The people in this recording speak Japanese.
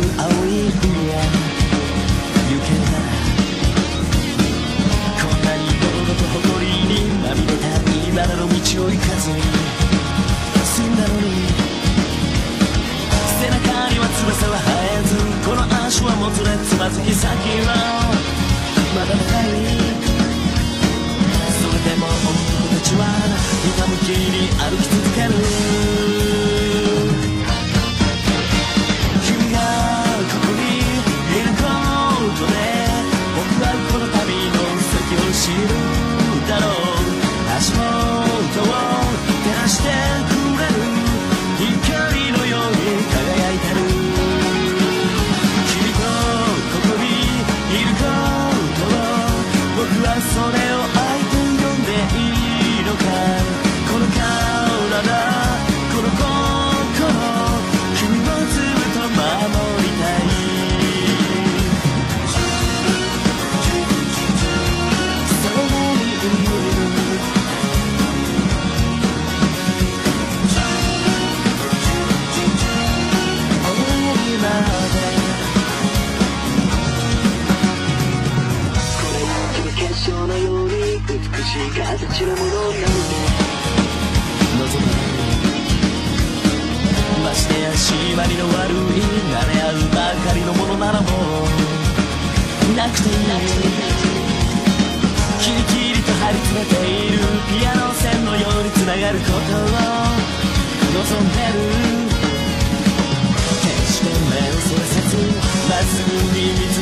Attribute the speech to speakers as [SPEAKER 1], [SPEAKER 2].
[SPEAKER 1] 青い海へ行けない。こんなに泥物事誇りにまみれた今らの道を行かず。に済んだのに。背中には翼は生えずこの足はもつれつまずき先はまだ長いそれでも男たちはひたむきに歩き続ける。それからもなくていい。キリキリと張り詰めているピアノ線のようにつながることを望んでる。決して目をそらせずまっすぐに見つ